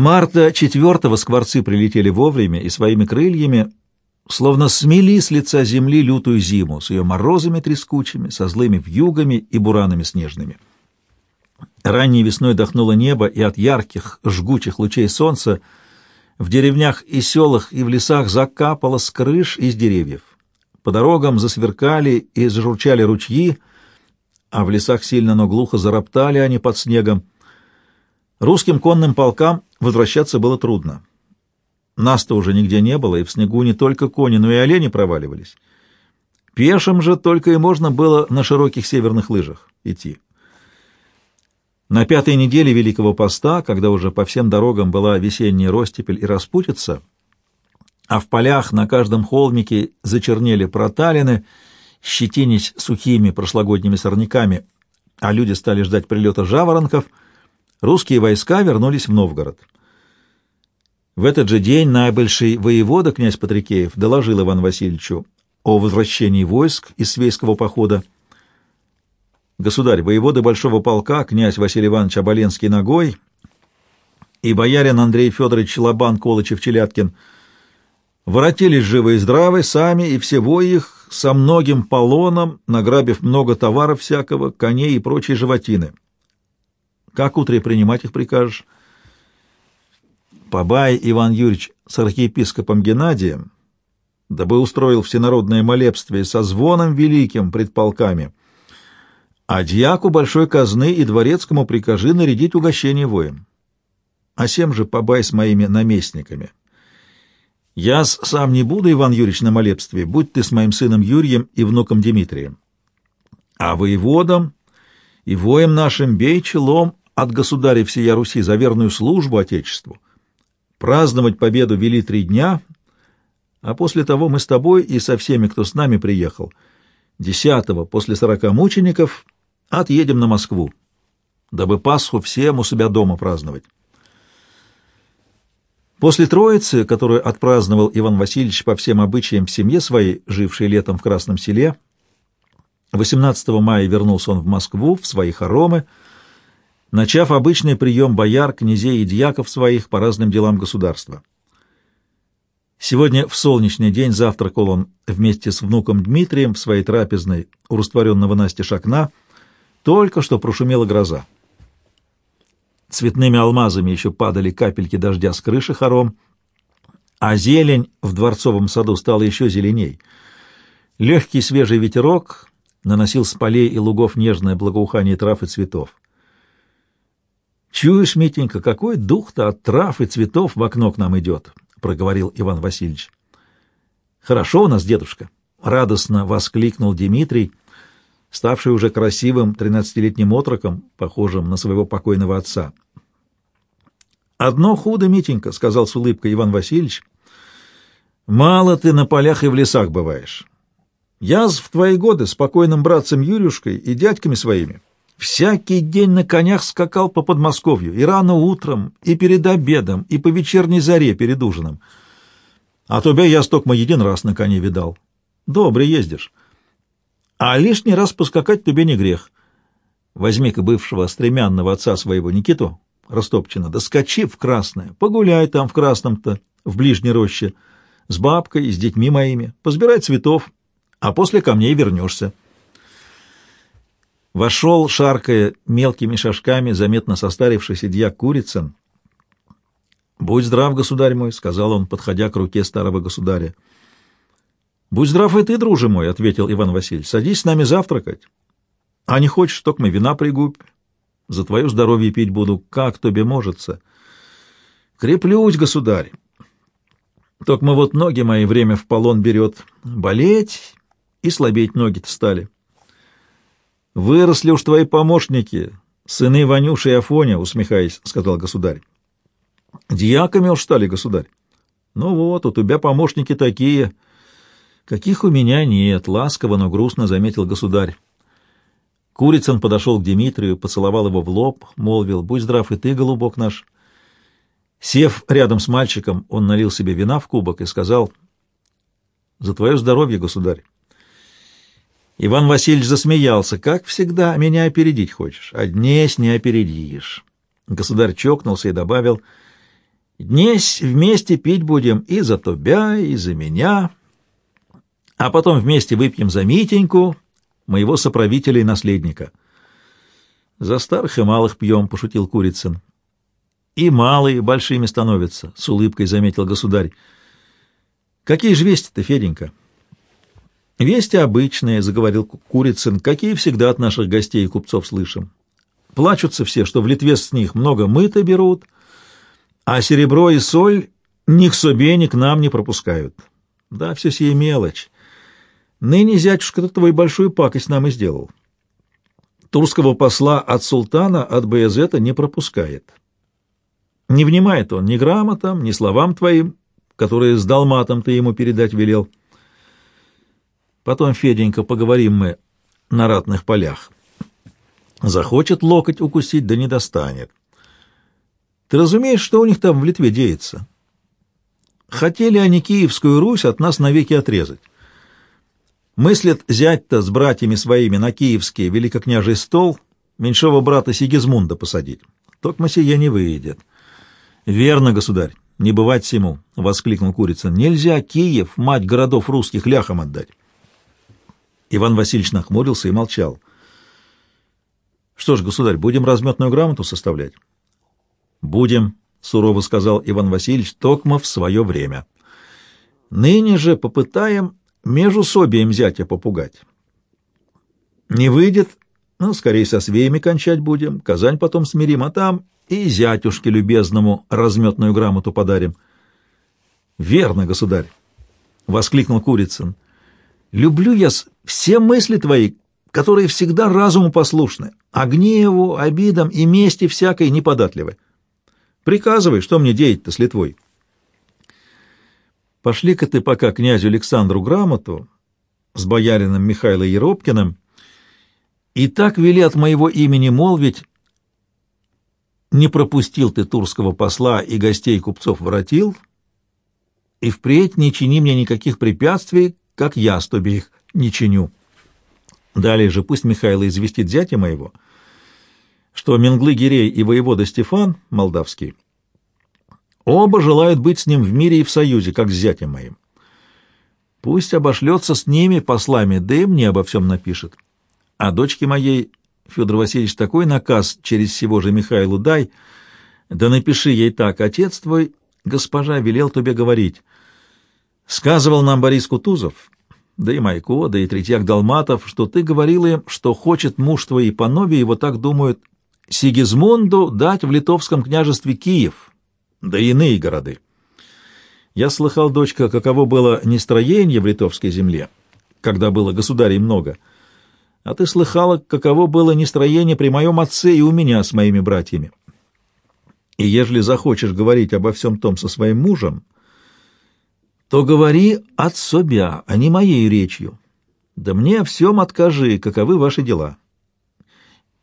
Марта четвертого скворцы прилетели вовремя и своими крыльями словно смели с лица земли лютую зиму с ее морозами трескучими, со злыми вьюгами и буранами снежными. Ранней весной дохнуло небо, и от ярких, жгучих лучей солнца в деревнях и селах и в лесах закапало с крыш и с деревьев. По дорогам засверкали и зажурчали ручьи, а в лесах сильно, но глухо зароптали они под снегом. Русским конным полкам возвращаться было трудно. Нас-то уже нигде не было, и в снегу не только кони, но и олени проваливались. Пешим же только и можно было на широких северных лыжах идти. На пятой неделе Великого Поста, когда уже по всем дорогам была весенняя ростепель и распутица, а в полях на каждом холмике зачернели проталины, щетинись сухими прошлогодними сорняками, а люди стали ждать прилета жаворонков, русские войска вернулись в Новгород. В этот же день наибольший воевода князь Патрикеев доложил Ивану Васильевичу о возвращении войск из свейского похода, государь, воеводы большого полка, князь Василий Иванович Оболенский ногой и боярин Андрей Федорович Лобан Колычев-Челяткин воротились живы и здравы сами и всего их со многим полоном, награбив много товаров всякого, коней и прочей животины. Как утре принимать их прикажешь? Побай Иван Юрьевич с архиепископом Геннадием, дабы устроил всенародное молебствие со звоном великим пред полками — а дьяку большой казны и дворецкому прикажи нарядить угощение воем. А сем же побай с моими наместниками. Я сам не буду, Иван Юрьевич, на молебстве, будь ты с моим сыном Юрием и внуком Дмитрием. А воеводам и воем нашим бей челом от государя всея Руси за верную службу Отечеству. Праздновать победу вели три дня, а после того мы с тобой и со всеми, кто с нами приехал, десятого после сорока мучеников — Отъедем на Москву, дабы Пасху всем у себя дома праздновать. После Троицы, которую отпраздновал Иван Васильевич по всем обычаям в семье своей, жившей летом в Красном селе, 18 мая вернулся он в Москву, в свои хоромы, начав обычный прием бояр, князей и дьяков своих по разным делам государства. Сегодня в солнечный день завтракал он вместе с внуком Дмитрием в своей трапезной у растворенного Насти Шакна, только что прошумела гроза. Цветными алмазами еще падали капельки дождя с крыши хором, а зелень в дворцовом саду стала еще зеленей. Легкий свежий ветерок наносил с полей и лугов нежное благоухание трав и цветов. «Чуешь, Митенька, какой дух-то от трав и цветов в окно к нам идет!» — проговорил Иван Васильевич. «Хорошо у нас, дедушка!» — радостно воскликнул Дмитрий, ставший уже красивым тринадцатилетним отроком, похожим на своего покойного отца. «Одно худо, Митенька», — сказал с улыбкой Иван Васильевич, — «мало ты на полях и в лесах бываешь. Я в твои годы с покойным братцем Юрюшкой и дядьками своими всякий день на конях скакал по Подмосковью, и рано утром, и перед обедом, и по вечерней заре перед ужином. А тебя я стокмо един раз на коне видал. Добре ездишь. А лишний раз поскакать тебе не грех. Возьми-ка бывшего стремянного отца своего Никиту, Растопчина, да скачи в красное, погуляй там в красном-то, в ближней роще, с бабкой и с детьми моими, позбирай цветов, а после ко мне и вернешься. Вошел, шаркая мелкими шажками, заметно состарившийся дьяк Курицын. «Будь здрав, государь мой», — сказал он, подходя к руке старого государя. — Будь здрав и ты, друже мой, — ответил Иван Васильевич. — Садись с нами завтракать. А не хочешь, только мы вина пригубь. За твое здоровье пить буду, как тебе можется. Креплюсь, государь. Только мы вот ноги мои время в полон берет. Болеть и слабеть ноги-то стали. Выросли уж твои помощники, сыны Ванюши и Афоня, усмехаясь, — сказал государь. Дьяками уж стали, государь. Ну вот, у тебя помощники такие — «Каких у меня нет», — ласково, но грустно заметил государь. Курицын подошел к Дмитрию, поцеловал его в лоб, молвил, «Будь здрав и ты, голубок наш». Сев рядом с мальчиком, он налил себе вина в кубок и сказал, «За твое здоровье, государь». Иван Васильевич засмеялся. «Как всегда, меня опередить хочешь, а днесь не опередишь». Государь чокнулся и добавил, Днесь вместе пить будем и за тебя, и за меня, а потом вместе выпьем за Митеньку, моего соправителя и наследника. За старых и малых пьем, — пошутил Курицын. И малые большими становятся, — с улыбкой заметил государь. Какие же вести-то, Феденька? Вести обычные, — заговорил Курицын, — какие всегда от наших гостей и купцов слышим. Плачутся все, что в Литве с них много мыта берут, а серебро и соль ни к себе, ни к нам не пропускают. Да, все сие мелочь. Ныне зятюшка твой большую пакость нам и сделал. Турского посла от султана, от Баязета не пропускает. Не внимает он ни грамотам, ни словам твоим, которые с Далматом ты ему передать велел. Потом, Феденька, поговорим мы на ратных полях. Захочет локоть укусить, да не достанет. Ты разумеешь, что у них там в Литве деется? Хотели они Киевскую Русь от нас навеки отрезать. Мыслят зять-то с братьями своими на киевский великокняжий стол меньшого брата Сигизмунда посадить. Только сие не выйдет. — Верно, государь, не бывать всему, — воскликнул Курица. — Нельзя Киев, мать городов русских, ляхом отдать. Иван Васильевич нахмурился и молчал. — что ж, государь, будем разметную грамоту составлять? Будем, сурово сказал Иван Васильевич, токмо в свое время. Ныне же попытаем между собием зятя попугать. Не выйдет, ну, скорее со свеями кончать будем, Казань потом смирим, а там и зятюшке любезному разметную грамоту подарим. Верно, государь, — воскликнул Курицын. Люблю я все мысли твои, которые всегда разуму послушны, а гневу, обидам и мести всякой неподатливы. Приказывай, что мне делать-то с Литвой. Пошли-ка ты пока князю Александру грамоту с боярином Михаилом Еропкиным, и так вели от моего имени молвить, не пропустил ты турского посла и гостей купцов воротил, и впредь не чини мне никаких препятствий, как я с тобой их не чиню. Далее же пусть Михайло известит зятя моего, что Менглы-Гирей и воевода Стефан, молдавский, оба желают быть с ним в мире и в союзе, как с зятем моим. Пусть обошлется с ними послами, да и мне обо всем напишет. А дочке моей, Федор Васильевич, такой наказ через сего же Михайлу дай, да напиши ей так, отец твой, госпожа, велел тебе говорить. Сказывал нам Борис Кутузов, да и Майко, да и Третьяк Далматов, что ты говорил им, что хочет муж твой и панове его так думают Сигизмунду дать в литовском княжестве Киев, да и иные города. Я слыхал, дочка, каково было нестроение в литовской земле, когда было государей много, а ты слыхала, каково было нестроение при моем отце и у меня с моими братьями. И ежели захочешь говорить обо всем том со своим мужем, то говори от себя, а не моей речью. Да мне всем откажи, каковы ваши дела.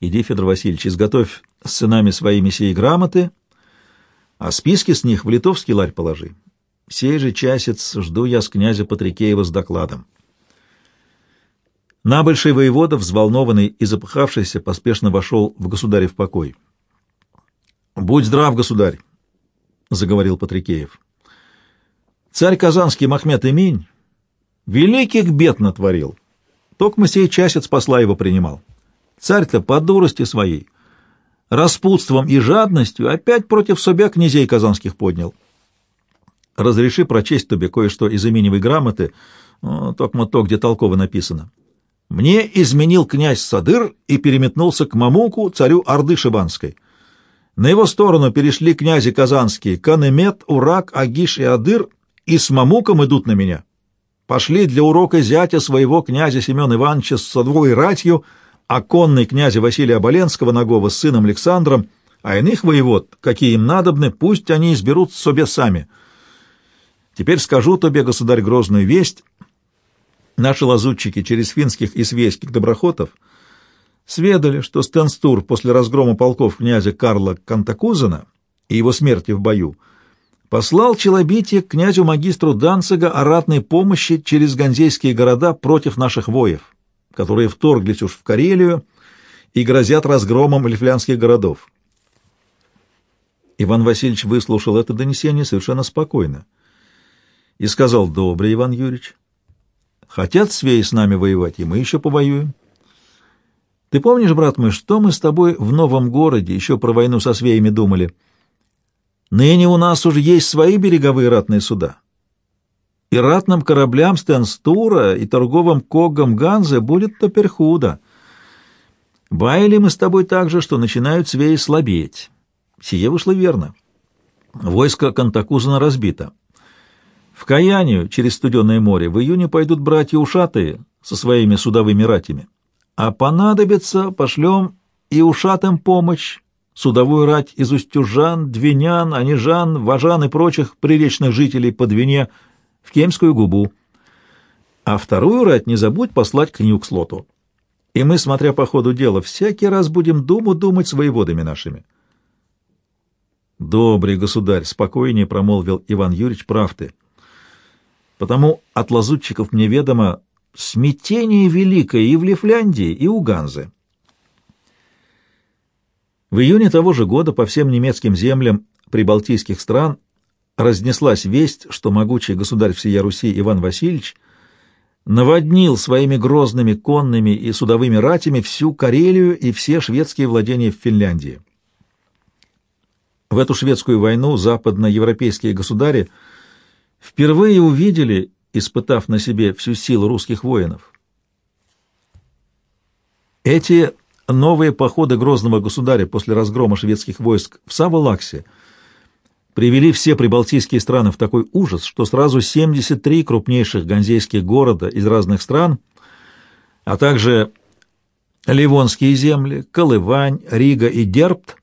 Иди, Федор Васильевич, изготовь с сынами своими сей грамоты, а списки с них в литовский ларь положи. Сей же часец жду я с князя Патрикеева с докладом. Набольший воевода, взволнованный и запыхавшийся, поспешно вошел в государев покой. — Будь здрав, государь! — заговорил Патрикеев. Царь Казанский Махмед Имень великих бед натворил. Только сей часец посла его принимал. Царь-то по дурости своей, распутством и жадностью опять против себя князей казанских поднял. Разреши прочесть тебе кое-что из именевой грамоты, ну, только то, где толково написано. Мне изменил князь Садыр и переметнулся к Мамуку, царю Орды Шибанской. На его сторону перешли князи казанские Канемет, Урак, Агиш и Адыр и с Мамуком идут на меня. Пошли для урока зятя своего князя Семена Ивановича с содвой ратью, а конный князя Василия Оболенского Нагова с сыном Александром, а иных воевод, какие им надобны, пусть они изберут себе сами. Теперь скажу тебе, государь, грозную весть. Наши лазутчики через финских и свейских доброхотов сведали, что Стенстур после разгрома полков князя Карла Кантакузена и его смерти в бою — послал Челобитие князю-магистру Данцига о ратной помощи через ганзейские города против наших воев, которые вторглись уж в Карелию и грозят разгромом лифлянских городов. Иван Васильевич выслушал это донесение совершенно спокойно и сказал, «Добрый, Иван Юрьевич, хотят свеи с нами воевать, и мы еще повоюем. Ты помнишь, брат мой, что мы с тобой в новом городе еще про войну со свеями думали? Ныне у нас уже есть свои береговые ратные суда. И ратным кораблям Стенстура и торговым когам Ганзе будет теперь худо. Баяли мы с тобой так же, что начинают свеи слабеть. Сие вышло верно. Войско Кантакузана разбито. В Каянию через Студенное море в июне пойдут братья Ушатые со своими судовыми ратями. А понадобится, пошлем и Ушатым помощь, судовую рать из Устюжан, Двинян, Анижан, Важан и прочих приречных жителей по Двине в Кемскую губу. А вторую рать не забудь послать к Нюкслоту. И мы, смотря по ходу дела, всякий раз будем думу думать с воеводами нашими. «Добрый государь!» — спокойнее промолвил Иван Юрьевич, прав ты. «Потому от лазутчиков мне ведомо смятение великое и в Лифляндии, и у Ганзы». В июне того же года по всем немецким землям прибалтийских стран разнеслась весть, что могучий государь всея Руси Иван Васильевич наводнил своими грозными конными и судовыми ратями всю Карелию и все шведские владения в Финляндии. В эту шведскую войну западноевропейские государи впервые увидели, испытав на себе всю силу русских воинов. Эти новые походы грозного государя после разгрома шведских войск в Саволаксе привели все прибалтийские страны в такой ужас, что сразу 73 крупнейших ганзейских города из разных стран, а также Ливонские земли, Колывань, Рига и Дербт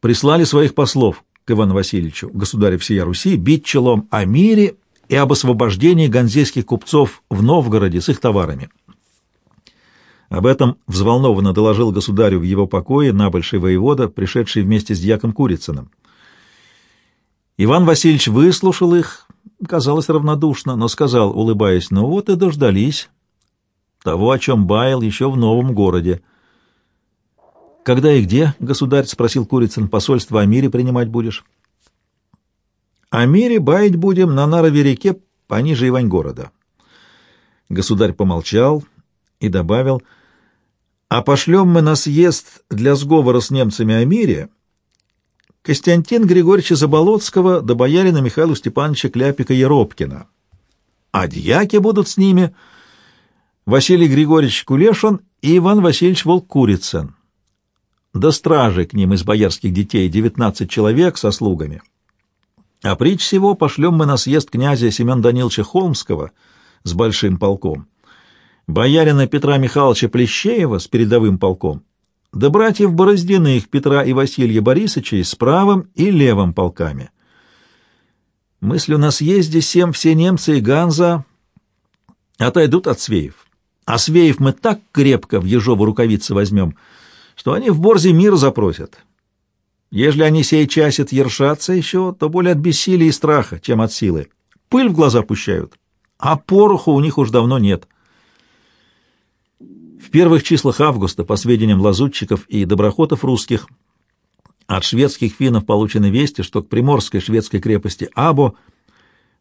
прислали своих послов к Ивану Васильевичу, государю всея Руси, бить челом о мире и об освобождении ганзейских купцов в Новгороде с их товарами. Об этом взволнованно доложил государю в его покое набольший воевода, пришедший вместе с дьяком Курицыным. Иван Васильевич выслушал их, казалось, равнодушно, но сказал, улыбаясь, «Ну вот и дождались того, о чем баял еще в новом городе». «Когда и где, государь?» — спросил Курицын. «Посольство о мире принимать будешь?» «О мире баять будем на Нарове реке пониже Ивань-города». Государь помолчал и добавил, «А пошлем мы на съезд для сговора с немцами о мире Костянтин Григорьевича Заболоцкого да боярина Михаила Степановича Кляпика-Еропкина. А дьяки будут с ними Василий Григорьевич Кулешин и Иван Васильевич Волкурицын до стражи к ним из боярских детей девятнадцать человек со слугами. А притч всего пошлем мы на съезд князя Семен Даниловича Холмского с большим полком, боярина Петра Михайловича Плещеева с передовым полком, да братьев Бороздиных Петра и Василия Борисовичей с правым и левым полками. Мыслю на съезде всем все немцы и Ганза отойдут от Свеев. А Свеев мы так крепко в ежову рукавицы возьмем — что они в борзе мир запросят. Ежели они сей часят ершаться еще, то более от бессилия и страха, чем от силы. Пыль в глаза пущают, а пороху у них уж давно нет. В первых числах августа, по сведениям лазутчиков и доброхотов русских, от шведских финнов получены вести, что к приморской шведской крепости Або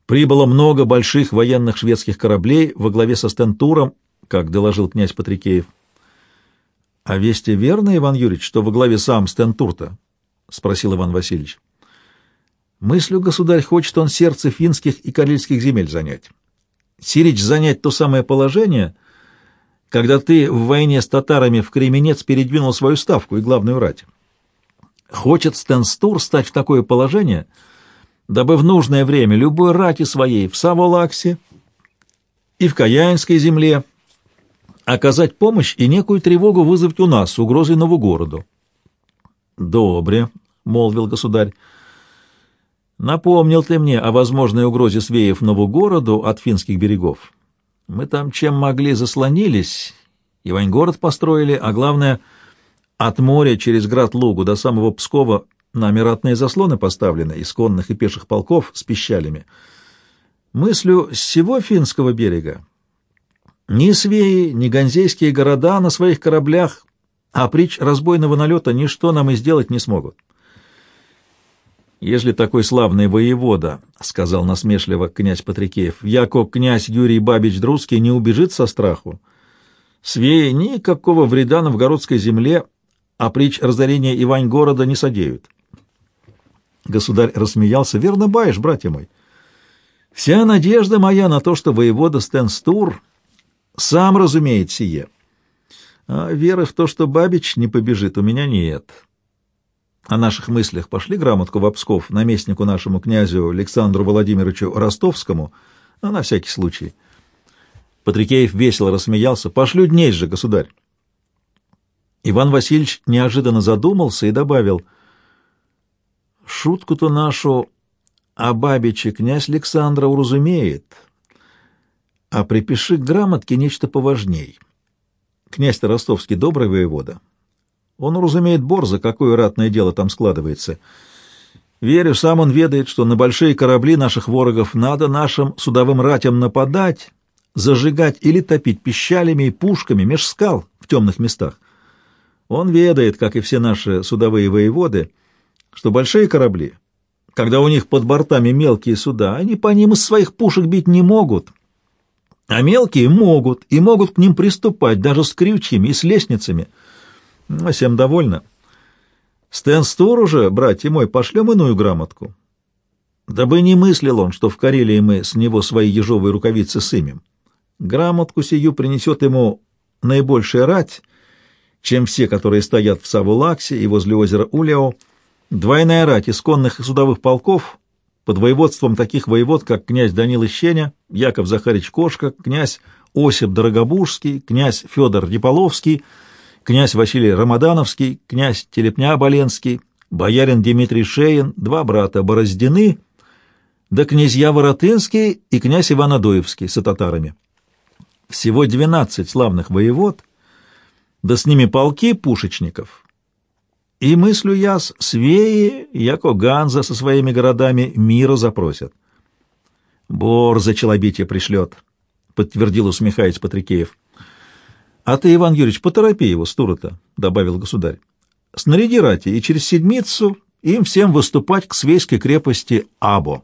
прибыло много больших военных шведских кораблей во главе со Стентуром, как доложил князь Патрикеев. — А вести верно, Иван Юрьевич, что во главе сам Стентурта? — спросил Иван Васильевич. — Мыслю, государь, хочет он сердце финских и карельских земель занять. Сирич занять то самое положение, когда ты в войне с татарами в Кременец передвинул свою ставку и главную рать. Хочет Стенстур стать в такое положение, дабы в нужное время любой рати своей в Саволаксе и в Каянской земле оказать помощь и некую тревогу вызвать у нас угрозой Новогороду. — Добре, — молвил государь. — Напомнил ты мне о возможной угрозе свеев Новогороду от финских берегов. Мы там чем могли заслонились, Ивань-город построили, а главное, от моря через град-лугу до самого Пскова нами ратные заслоны поставлены из конных и пеших полков с пищалями. Мыслю с всего финского берега ни свеи, ни ганзейские города на своих кораблях, а притч разбойного налета ничто нам и сделать не смогут. Ежели такой славный воевода, — сказал насмешливо князь Патрикеев, — яко князь Юрий Бабич Друзкий не убежит со страху. Свеи никакого вреда новгородской земле, а притч разорения Ивань города не содеют. Государь рассмеялся. — Верно баешь, братья мой. Вся надежда моя на то, что воевода Стенстур сам разумеет сие. А веры в то, что Бабич не побежит, у меня нет. О наших мыслях пошли грамотку в Псков наместнику нашему князю Александру Владимировичу Ростовскому, а на всякий случай. Патрикеев весело рассмеялся. «Пошлю дней же, государь!» Иван Васильевич неожиданно задумался и добавил, «Шутку-то нашу о Бабиче князь Александра уразумеет, а припиши к грамотке нечто поважней. Князь-то ростовский добрый воевода, он разумеет борзо, какое ратное дело там складывается. Верю, сам он ведает, что на большие корабли наших ворогов надо нашим судовым ратям нападать, зажигать или топить пищалями и пушками меж скал в темных местах. Он ведает, как и все наши судовые воеводы, что большие корабли, когда у них под бортами мелкие суда, они по ним из своих пушек бить не могут, а мелкие могут, и могут к ним приступать даже с крючьями и с лестницами — ну, всем довольно. Стэн уже, братья мой, пошлем иную грамотку. Дабы не мыслил он, что в Карелии мы с него свои ежовые рукавицы сымем. Грамотку сию принесет ему наибольшая рать, чем все, которые стоят в Савулаксе и возле озера Улео, двойная рать исконных и судовых полков под воеводством таких воевод, как князь Данил Ищеня, Яков Захарич Кошка, князь Осип Дорогобужский, князь Федор Яполовский — князь Василий Рамадановский, князь Телепня-Оболенский, боярин Дмитрий Шеин, два брата Бороздины, да князья Воротынский и князь Иван Адоевский с татарами. Всего двенадцать славных воевод, да с ними полки пушечников. И мыслю я, свеи, яко Ганза со своими городами мира запросят. Бор за челобитие пришлет, — подтвердил, усмехаясь Патрикеев. — А ты, Иван Юрьевич, поторопи его, Стура-то, — добавил государь. — Снаряди рати, и через седмицу им всем выступать к свейской крепости Або.